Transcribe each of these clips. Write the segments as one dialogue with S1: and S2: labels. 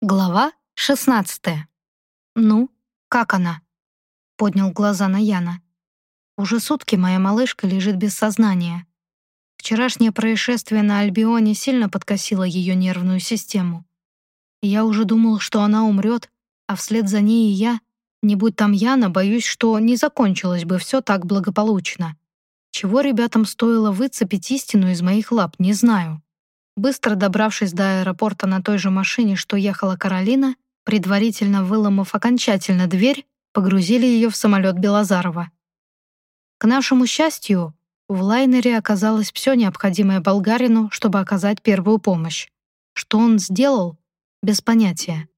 S1: Глава 16. «Ну, как она?» — поднял глаза на Яна. «Уже сутки моя малышка лежит без сознания. Вчерашнее происшествие на Альбионе сильно подкосило ее нервную систему. Я уже думал, что она умрет, а вслед за ней и я. Не будь там Яна, боюсь, что не закончилось бы все так благополучно. Чего ребятам стоило выцепить истину из моих лап, не знаю. Быстро добравшись до аэропорта на той же машине, что ехала Каролина, предварительно выломав окончательно дверь, погрузили ее в самолет Белозарова. К нашему счастью, в лайнере оказалось все необходимое болгарину, чтобы оказать первую помощь. Что он сделал? Без понятия.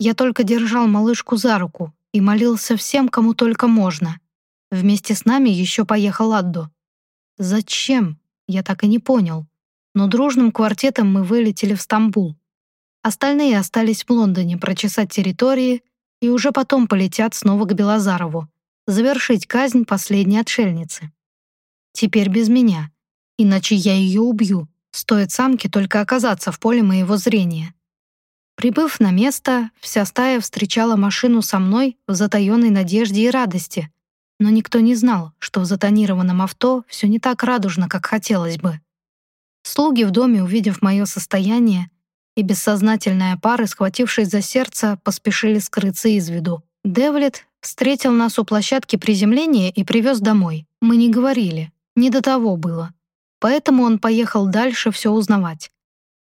S1: Я только держал малышку за руку и молился всем, кому только можно. Вместе с нами еще поехал Аддо. Зачем? Я так и не понял но дружным квартетом мы вылетели в Стамбул. Остальные остались в Лондоне прочесать территории и уже потом полетят снова к Белозарову, завершить казнь последней отшельницы. Теперь без меня, иначе я ее убью, стоит самке только оказаться в поле моего зрения. Прибыв на место, вся стая встречала машину со мной в затаенной надежде и радости, но никто не знал, что в затонированном авто все не так радужно, как хотелось бы. Слуги в доме, увидев мое состояние, и бессознательная пара, схватившись за сердце, поспешили скрыться из виду. Девлет встретил нас у площадки приземления и привез домой. Мы не говорили, не до того было. Поэтому он поехал дальше все узнавать.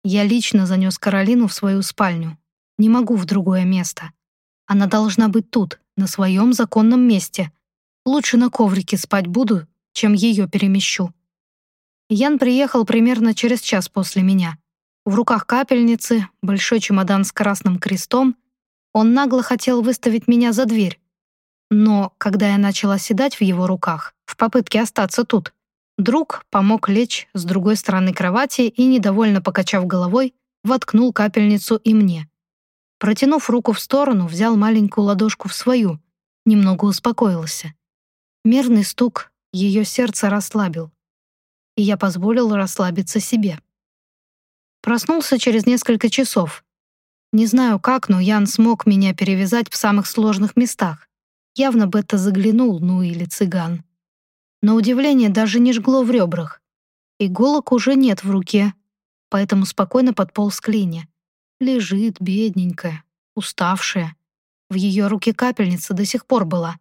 S1: Я лично занес Каролину в свою спальню. Не могу в другое место. Она должна быть тут, на своем законном месте. Лучше на коврике спать буду, чем ее перемещу. Ян приехал примерно через час после меня. В руках капельницы, большой чемодан с красным крестом. Он нагло хотел выставить меня за дверь. Но когда я начала седать в его руках, в попытке остаться тут, друг помог лечь с другой стороны кровати и, недовольно покачав головой, воткнул капельницу и мне. Протянув руку в сторону, взял маленькую ладошку в свою, немного успокоился. Мерный стук ее сердца расслабил и я позволил расслабиться себе. Проснулся через несколько часов. Не знаю как, но Ян смог меня перевязать в самых сложных местах. Явно бы это заглянул, ну или цыган. На удивление даже не жгло в ребрах. Иголок уже нет в руке, поэтому спокойно подполз к Лине. Лежит, бедненькая, уставшая. В ее руке капельница до сих пор была.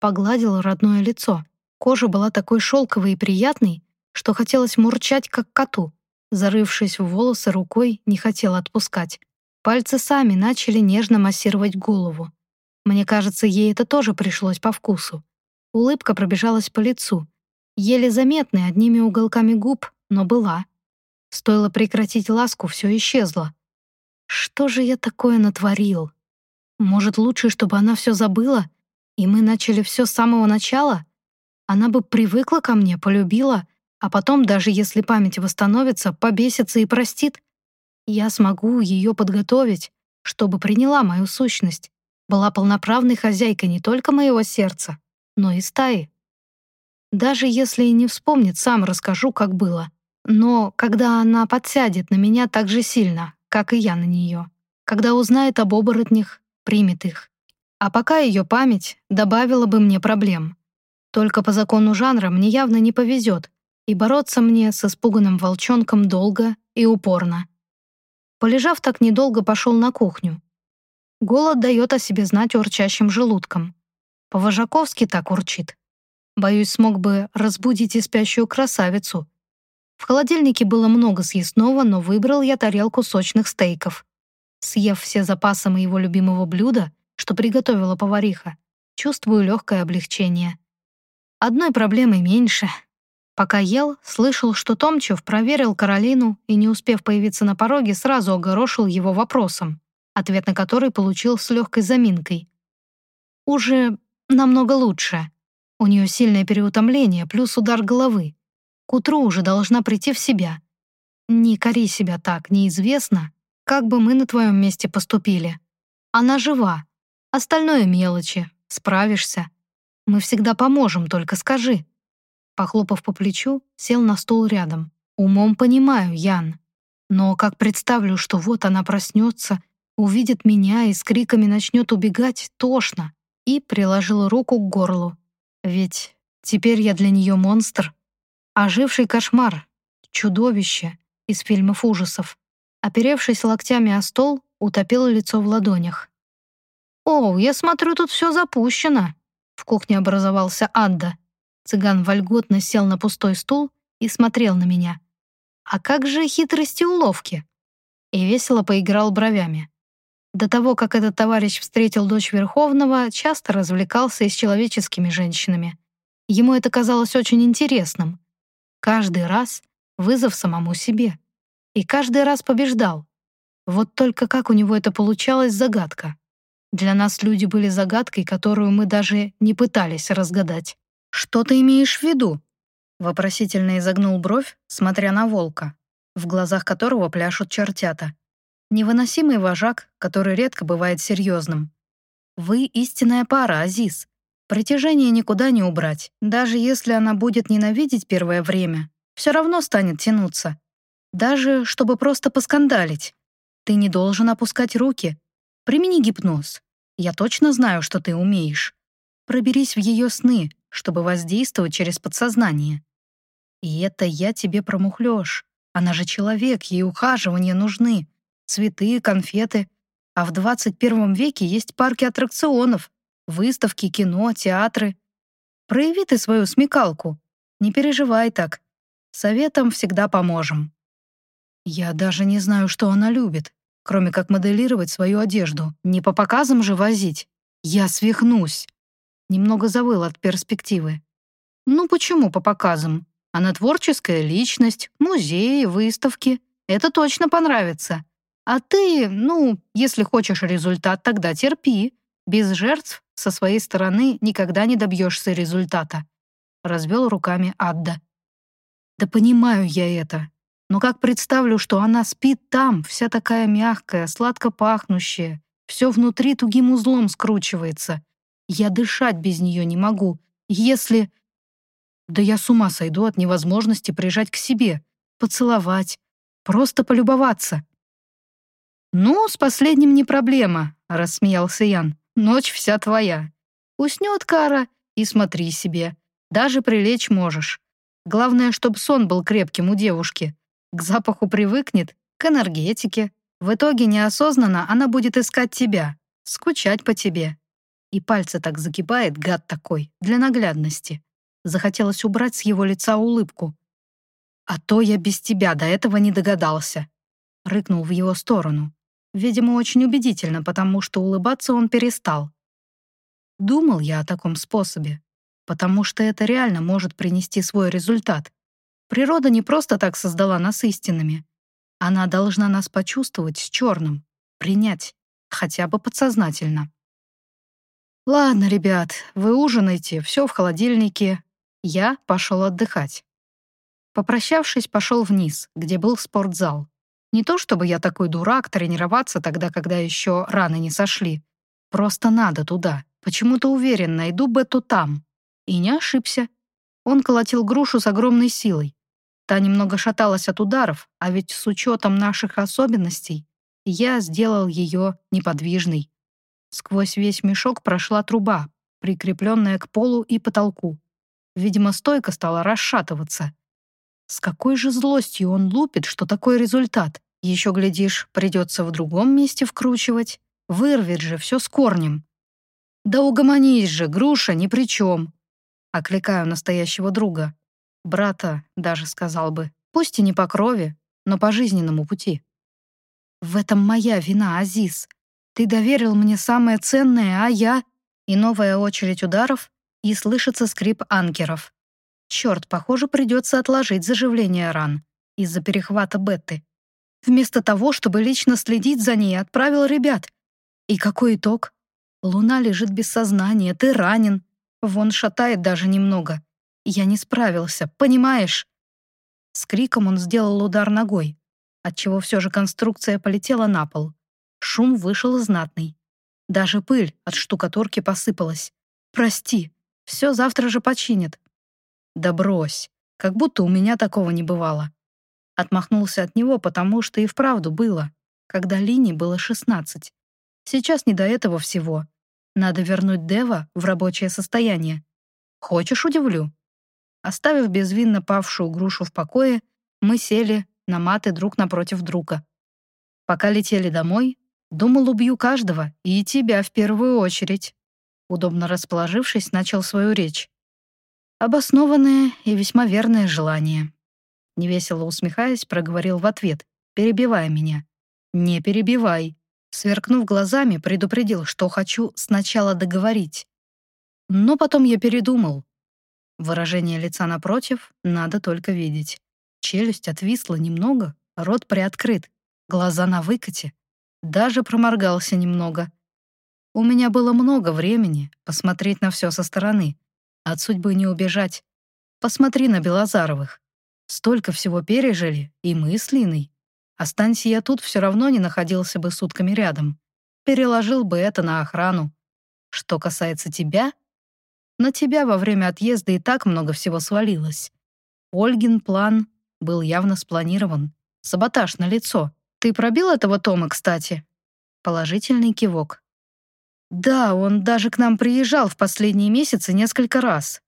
S1: Погладил родное лицо. Кожа была такой шелковой и приятной, что хотелось мурчать, как коту. Зарывшись в волосы рукой, не хотела отпускать. Пальцы сами начали нежно массировать голову. Мне кажется, ей это тоже пришлось по вкусу. Улыбка пробежалась по лицу. Еле заметной одними уголками губ, но была. Стоило прекратить ласку, все исчезло. Что же я такое натворил? Может, лучше, чтобы она все забыла, и мы начали все с самого начала? Она бы привыкла ко мне, полюбила, а потом, даже если память восстановится, побесится и простит, я смогу ее подготовить, чтобы приняла мою сущность, была полноправной хозяйкой не только моего сердца, но и стаи. Даже если и не вспомнит, сам расскажу, как было. Но когда она подсядет на меня так же сильно, как и я на нее, когда узнает об оборотнях, примет их. А пока ее память добавила бы мне проблем. Только по закону жанра мне явно не повезет, и бороться мне с испуганным волчонком долго и упорно. Полежав так недолго, пошел на кухню. Голод дает о себе знать урчащим желудком. По-вожаковски так урчит. Боюсь, смог бы разбудить и спящую красавицу. В холодильнике было много съестного, но выбрал я тарелку сочных стейков. Съев все запасы моего любимого блюда, что приготовила повариха, чувствую легкое облегчение. Одной проблемой меньше — Пока ел, слышал, что Томчев проверил Каролину и, не успев появиться на пороге, сразу огорошил его вопросом, ответ на который получил с легкой заминкой. «Уже намного лучше. У нее сильное переутомление, плюс удар головы. К утру уже должна прийти в себя. Не кори себя так, неизвестно, как бы мы на твоем месте поступили. Она жива. Остальное мелочи. Справишься. Мы всегда поможем, только скажи». Похлопав по плечу, сел на стул рядом. «Умом понимаю, Ян. Но как представлю, что вот она проснется Увидит меня и с криками начнет убегать, тошно. И приложил руку к горлу. Ведь теперь я для нее монстр. Оживший кошмар, чудовище из фильмов ужасов. Оперевшись локтями о стол, утопил лицо в ладонях. «О, я смотрю, тут все запущено!» В кухне образовался Анда. Цыган вольготно сел на пустой стул и смотрел на меня. «А как же хитрости уловки?» И весело поиграл бровями. До того, как этот товарищ встретил дочь Верховного, часто развлекался и с человеческими женщинами. Ему это казалось очень интересным. Каждый раз вызов самому себе. И каждый раз побеждал. Вот только как у него это получалось — загадка. Для нас люди были загадкой, которую мы даже не пытались разгадать. «Что ты имеешь в виду?» Вопросительно изогнул бровь, смотря на волка, в глазах которого пляшут чертята. Невыносимый вожак, который редко бывает серьезным. Вы истинная пара, Азиз. Притяжение никуда не убрать. Даже если она будет ненавидеть первое время, все равно станет тянуться. Даже чтобы просто поскандалить. Ты не должен опускать руки. Примени гипноз. Я точно знаю, что ты умеешь. Проберись в ее сны, чтобы воздействовать через подсознание. И это я тебе промухлёшь. Она же человек, ей ухаживания нужны цветы, конфеты. А в 21 веке есть парки аттракционов, выставки, кино, театры. Прояви ты свою смекалку. Не переживай так. Советом всегда поможем. Я даже не знаю, что она любит, кроме как моделировать свою одежду. Не по показам же возить. Я свихнусь. Немного завыл от перспективы. Ну почему по показам? Она творческая личность, музеи, выставки. Это точно понравится. А ты, ну, если хочешь результат, тогда терпи. Без жертв со своей стороны никогда не добьешься результата. Развел руками Адда. Да понимаю я это. Но как представлю, что она спит там, вся такая мягкая, сладко пахнущая, все внутри тугим узлом скручивается. Я дышать без нее не могу. Если... Да я с ума сойду от невозможности прижать к себе, поцеловать, просто полюбоваться. «Ну, с последним не проблема», — рассмеялся Ян. «Ночь вся твоя. Уснет Кара и смотри себе. Даже прилечь можешь. Главное, чтобы сон был крепким у девушки. К запаху привыкнет, к энергетике. В итоге неосознанно она будет искать тебя, скучать по тебе. И пальцы так закипает, гад такой, для наглядности. Захотелось убрать с его лица улыбку. «А то я без тебя до этого не догадался», — рыкнул в его сторону. Видимо, очень убедительно, потому что улыбаться он перестал. Думал я о таком способе, потому что это реально может принести свой результат. Природа не просто так создала нас истинными. Она должна нас почувствовать с черным, принять, хотя бы подсознательно. «Ладно, ребят, вы ужинайте, все в холодильнике. Я пошел отдыхать». Попрощавшись, пошел вниз, где был спортзал. Не то чтобы я такой дурак тренироваться тогда, когда еще раны не сошли. Просто надо туда. Почему-то уверен, найду Бетту там. И не ошибся. Он колотил грушу с огромной силой. Та немного шаталась от ударов, а ведь с учетом наших особенностей я сделал ее неподвижной. Сквозь весь мешок прошла труба, прикрепленная к полу и потолку. Видимо, стойка стала расшатываться. С какой же злостью он лупит, что такой результат? Еще, глядишь, придется в другом месте вкручивать. Вырвет же все с корнем. «Да угомонись же, груша ни при чем!» Окликаю настоящего друга. Брата, даже сказал бы. Пусть и не по крови, но по жизненному пути. В этом моя вина, Азиз. Ты доверил мне самое ценное, а я... И новая очередь ударов, и слышится скрип анкеров. Черт, похоже, придется отложить заживление ран из-за перехвата Бетты. Вместо того, чтобы лично следить за ней, отправил ребят. И какой итог? Луна лежит без сознания, ты ранен. Вон шатает даже немного. Я не справился, понимаешь? С криком он сделал удар ногой, отчего все же конструкция полетела на пол. Шум вышел знатный. Даже пыль от штукатурки посыпалась. «Прости, все завтра же починят. «Да брось, как будто у меня такого не бывало». Отмахнулся от него, потому что и вправду было. когда Лине было 16. Сейчас не до этого всего. Надо вернуть Дева в рабочее состояние. Хочешь, удивлю?» Оставив безвинно павшую грушу в покое, мы сели на маты друг напротив друга. Пока летели домой, думал, убью каждого, и тебя в первую очередь. Удобно расположившись, начал свою речь. Обоснованное и весьма верное желание. Невесело усмехаясь, проговорил в ответ, перебивая меня. «Не перебивай». Сверкнув глазами, предупредил, что хочу сначала договорить. Но потом я передумал. Выражение лица напротив надо только видеть. Челюсть отвисла немного, рот приоткрыт, глаза на выкате. Даже проморгался немного. У меня было много времени посмотреть на все со стороны. От судьбы не убежать. Посмотри на Белозаровых. Столько всего пережили, и мы с Линой. Останься я тут, все равно не находился бы сутками рядом. Переложил бы это на охрану. Что касается тебя, на тебя во время отъезда и так много всего свалилось. Ольгин план был явно спланирован. Саботаж на лицо. Ты пробил этого Тома, кстати? Положительный кивок. Да, он даже к нам приезжал в последние месяцы несколько раз.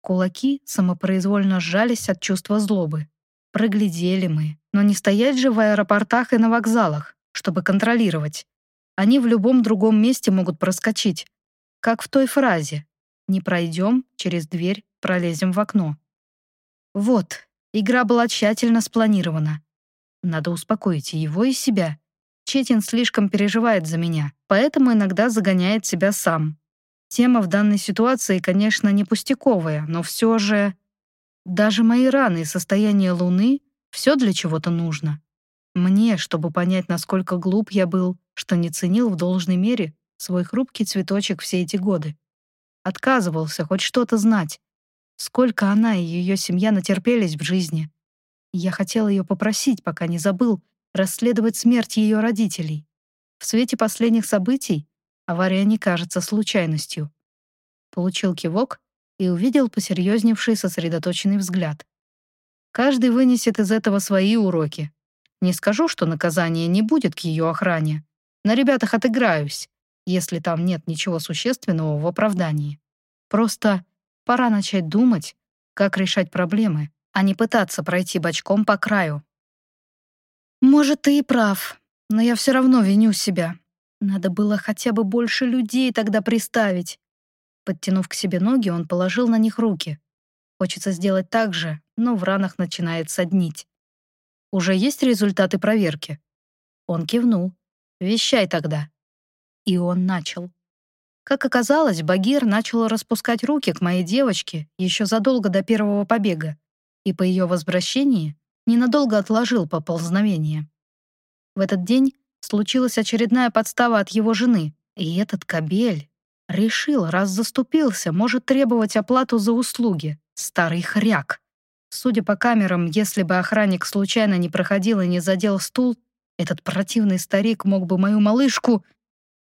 S1: Кулаки самопроизвольно сжались от чувства злобы. Проглядели мы, но не стоять же в аэропортах и на вокзалах, чтобы контролировать. Они в любом другом месте могут проскочить. Как в той фразе «Не пройдем, через дверь пролезем в окно». Вот, игра была тщательно спланирована. Надо успокоить его и себя. Четин слишком переживает за меня, поэтому иногда загоняет себя сам. Тема в данной ситуации, конечно, не пустяковая, но все же... Даже мои раны и состояние Луны — все для чего-то нужно. Мне, чтобы понять, насколько глуп я был, что не ценил в должной мере свой хрупкий цветочек все эти годы. Отказывался хоть что-то знать. Сколько она и ее семья натерпелись в жизни. Я хотел ее попросить, пока не забыл, расследовать смерть ее родителей. В свете последних событий Авария не кажется случайностью. Получил кивок и увидел посерьезневший сосредоточенный взгляд. Каждый вынесет из этого свои уроки. Не скажу, что наказание не будет к ее охране. На ребятах отыграюсь, если там нет ничего существенного в оправдании. Просто пора начать думать, как решать проблемы, а не пытаться пройти бочком по краю. Может, ты и прав, но я все равно виню себя. Надо было хотя бы больше людей тогда приставить. Подтянув к себе ноги, он положил на них руки. Хочется сделать так же, но в ранах начинает соднить. «Уже есть результаты проверки?» Он кивнул. «Вещай тогда». И он начал. Как оказалось, Багир начал распускать руки к моей девочке еще задолго до первого побега, и по ее возвращении ненадолго отложил поползновение. В этот день случилась очередная подстава от его жены, и этот кобель решил, раз заступился, может требовать оплату за услуги. Старый хряк. Судя по камерам, если бы охранник случайно не проходил и не задел стул, этот противный старик мог бы мою малышку...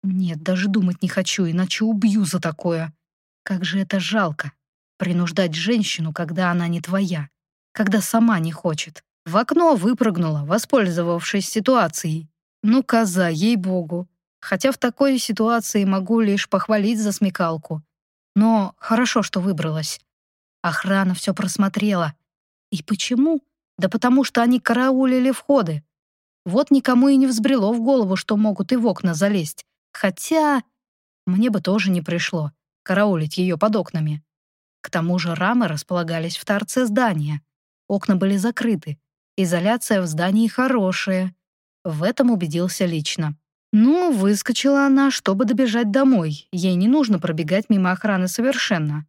S1: Нет, даже думать не хочу, иначе убью за такое. Как же это жалко. Принуждать женщину, когда она не твоя. Когда сама не хочет. В окно выпрыгнула, воспользовавшись ситуацией. Ну, коза, ей-богу. Хотя в такой ситуации могу лишь похвалить за смекалку. Но хорошо, что выбралась. Охрана все просмотрела. И почему? Да потому что они караулили входы. Вот никому и не взбрело в голову, что могут и в окна залезть. Хотя мне бы тоже не пришло караулить ее под окнами. К тому же рамы располагались в торце здания. Окна были закрыты. Изоляция в здании хорошая. В этом убедился лично. Ну, выскочила она, чтобы добежать домой. Ей не нужно пробегать мимо охраны совершенно.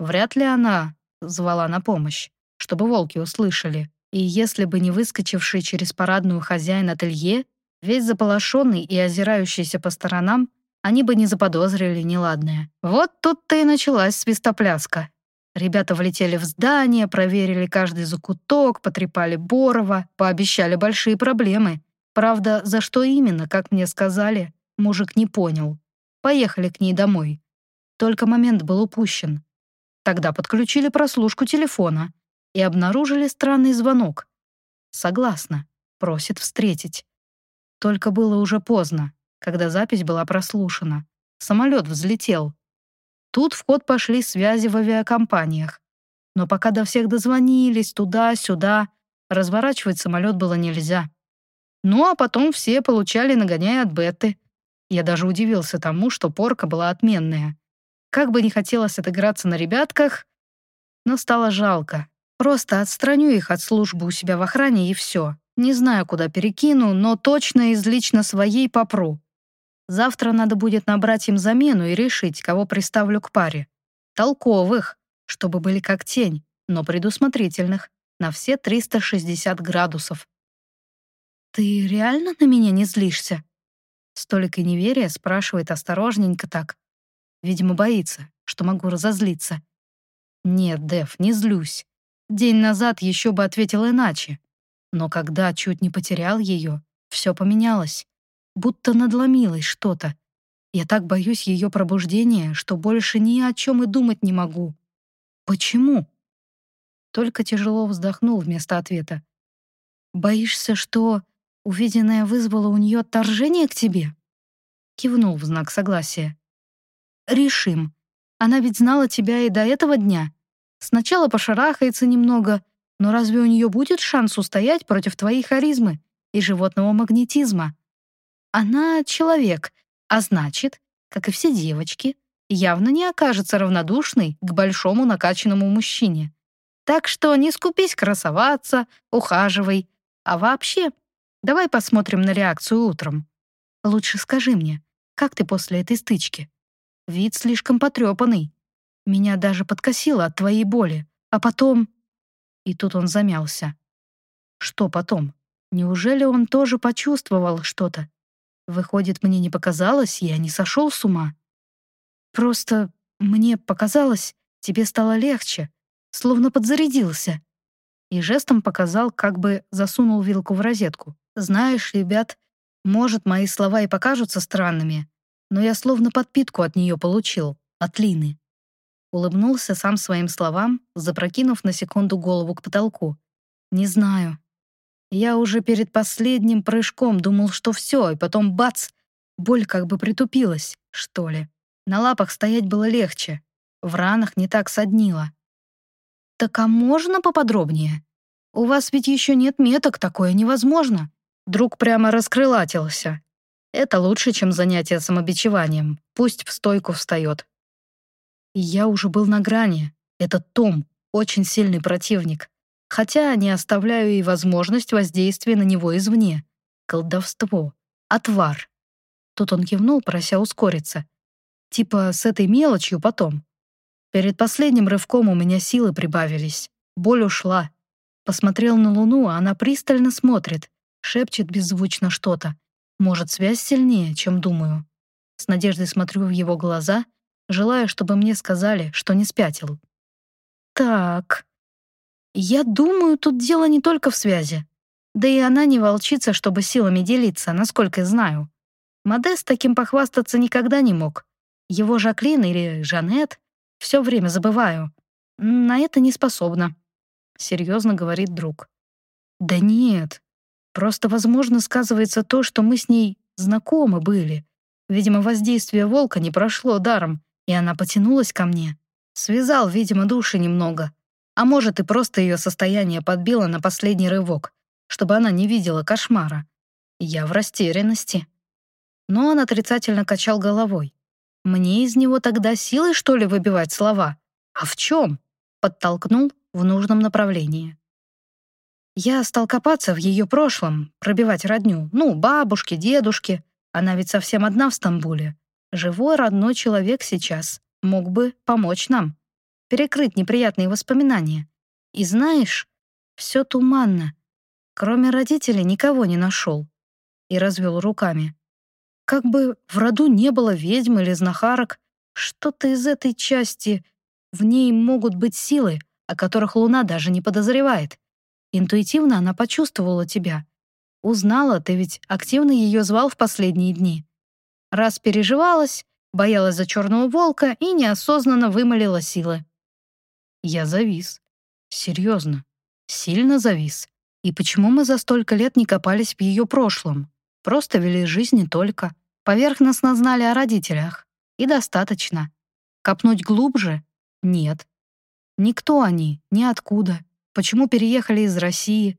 S1: Вряд ли она звала на помощь, чтобы волки услышали. И если бы не выскочивший через парадную хозяин ателье, весь заполошенный и озирающийся по сторонам, они бы не заподозрили неладное. Вот тут-то и началась свистопляска. Ребята влетели в здание, проверили каждый закуток, потрепали Борова, пообещали большие проблемы. Правда, за что именно, как мне сказали, мужик не понял. Поехали к ней домой. Только момент был упущен. Тогда подключили прослушку телефона и обнаружили странный звонок. Согласна, просит встретить. Только было уже поздно, когда запись была прослушана. Самолет взлетел. Тут в ход пошли связи в авиакомпаниях. Но пока до всех дозвонились туда-сюда, разворачивать самолет было нельзя. Ну а потом все получали нагоняя от беты. Я даже удивился тому, что порка была отменная. Как бы не хотелось отыграться на ребятках, но стало жалко. Просто отстраню их от службы у себя в охране и все. Не знаю, куда перекину, но точно из лично своей попру. Завтра надо будет набрать им замену и решить, кого приставлю к паре. Толковых, чтобы были как тень, но предусмотрительных, на все 360 градусов. «Ты реально на меня не злишься?» Столик и неверия спрашивает осторожненько так. Видимо, боится, что могу разозлиться. «Нет, Дэв, не злюсь. День назад еще бы ответил иначе. Но когда чуть не потерял ее, все поменялось. Будто надломилось что-то. Я так боюсь ее пробуждения, что больше ни о чем и думать не могу. Почему?» Только тяжело вздохнул вместо ответа. «Боишься, что увиденное вызвало у нее отторжение к тебе?» Кивнул в знак согласия. «Решим. Она ведь знала тебя и до этого дня. Сначала пошарахается немного, но разве у нее будет шанс устоять против твоей харизмы и животного магнетизма? Она человек, а значит, как и все девочки, явно не окажется равнодушной к большому накачанному мужчине. Так что не скупись красоваться, ухаживай. А вообще, давай посмотрим на реакцию утром. Лучше скажи мне, как ты после этой стычки? Вид слишком потрепанный. Меня даже подкосило от твоей боли. А потом... И тут он замялся. Что потом? Неужели он тоже почувствовал что-то? Выходит, мне не показалось, я не сошел с ума. Просто мне показалось, тебе стало легче, словно подзарядился. И жестом показал, как бы засунул вилку в розетку. Знаешь, ребят, может, мои слова и покажутся странными, но я словно подпитку от нее получил, от Лины. Улыбнулся сам своим словам, запрокинув на секунду голову к потолку. «Не знаю. Я уже перед последним прыжком думал, что все, и потом бац! Боль как бы притупилась, что ли. На лапах стоять было легче. В ранах не так соднило. «Так а можно поподробнее? У вас ведь еще нет меток, такое невозможно». Друг прямо раскрылатился. Это лучше, чем занятие самобичеванием. Пусть в стойку встает. Я уже был на грани. Этот Том — очень сильный противник. Хотя не оставляю и возможность воздействия на него извне. Колдовство. Отвар. Тут он кивнул, прося ускориться. Типа с этой мелочью потом. Перед последним рывком у меня силы прибавились. Боль ушла. Посмотрел на Луну, а она пристально смотрит, шепчет беззвучно что-то. Может, связь сильнее, чем думаю. С надеждой смотрю в его глаза — желая, чтобы мне сказали, что не спятил. Так, я думаю, тут дело не только в связи. Да и она не волчица, чтобы силами делиться, насколько знаю. Модест таким похвастаться никогда не мог. Его Жаклин или Жанет все время забываю. На это не способна. Серьезно говорит друг. Да нет, просто, возможно, сказывается то, что мы с ней знакомы были. Видимо, воздействие волка не прошло даром, и она потянулась ко мне. Связал, видимо, души немного. А может, и просто ее состояние подбило на последний рывок, чтобы она не видела кошмара. Я в растерянности. Но он отрицательно качал головой. Мне из него тогда силой, что ли, выбивать слова? А в чем? Подтолкнул в нужном направлении. Я стал копаться в ее прошлом, пробивать родню. Ну, бабушки, дедушки. Она ведь совсем одна в Стамбуле. Живой родной человек сейчас мог бы помочь нам, перекрыть неприятные воспоминания. И знаешь, все туманно. Кроме родителей никого не нашел. И развел руками. Как бы в роду не было ведьм или знахарок, что-то из этой части, в ней могут быть силы, о которых Луна даже не подозревает. Интуитивно она почувствовала тебя. Узнала, ты ведь активно ее звал в последние дни. Раз переживалась, боялась за черного волка и неосознанно вымолила силы. Я завис. Серьезно. Сильно завис. И почему мы за столько лет не копались в ее прошлом? Просто вели жизнь не только. Поверхностно знали о родителях. И достаточно. Копнуть глубже? Нет. Никто они, ниоткуда. Почему переехали из России?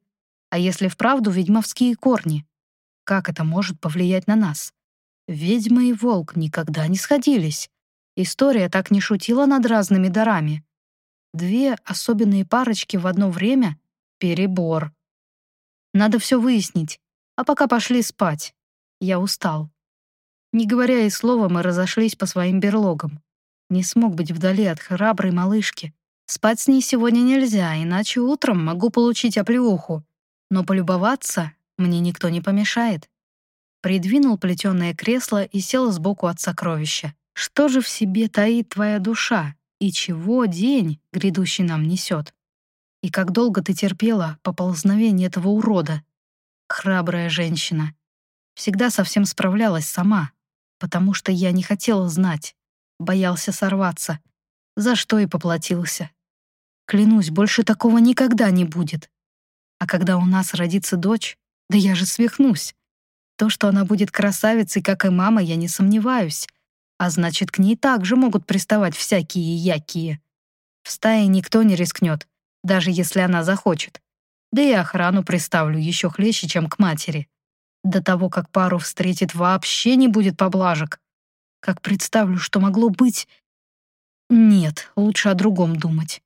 S1: А если вправду ведьмовские корни? Как это может повлиять на нас? Ведьма и волк никогда не сходились. История так не шутила над разными дарами. Две особенные парочки в одно время — перебор. Надо все выяснить, а пока пошли спать. Я устал. Не говоря и слова, мы разошлись по своим берлогам. Не смог быть вдали от храброй малышки. Спать с ней сегодня нельзя, иначе утром могу получить оплеуху. Но полюбоваться мне никто не помешает. Придвинул плетеное кресло и сел сбоку от сокровища. Что же в себе таит твоя душа? И чего день, грядущий нам, несет? И как долго ты терпела поползновение этого урода? Храбрая женщина. Всегда совсем справлялась сама, потому что я не хотела знать, боялся сорваться, за что и поплатился. Клянусь, больше такого никогда не будет. А когда у нас родится дочь, да я же свихнусь. То, что она будет красавицей, как и мама, я не сомневаюсь. А значит, к ней также могут приставать всякие якие. В стае никто не рискнет, даже если она захочет. Да и охрану приставлю еще хлеще, чем к матери. До того, как пару встретит, вообще не будет поблажек. Как представлю, что могло быть... Нет, лучше о другом думать.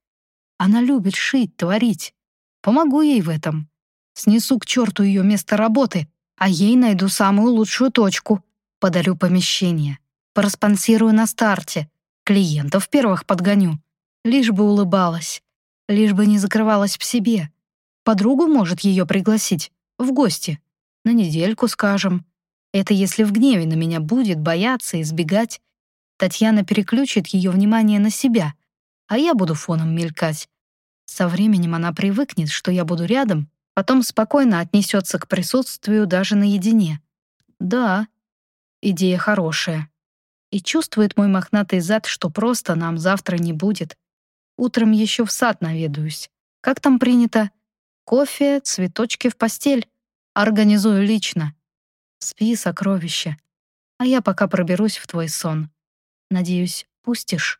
S1: Она любит шить, творить. Помогу ей в этом. Снесу к черту ее место работы, а ей найду самую лучшую точку. Подарю помещение. Проспонсирую на старте. Клиентов первых подгоню. Лишь бы улыбалась. Лишь бы не закрывалась в себе. Подругу может ее пригласить. В гости. На недельку, скажем. Это если в гневе на меня будет, бояться, избегать. Татьяна переключит ее внимание на себя, а я буду фоном мелькать. Со временем она привыкнет, что я буду рядом, потом спокойно отнесется к присутствию даже наедине. Да, идея хорошая. И чувствует мой мохнатый зад, что просто нам завтра не будет. Утром еще в сад наведаюсь. Как там принято? Кофе, цветочки в постель. Организую лично. Спи, сокровище. А я пока проберусь в твой сон. Надеюсь, пустишь?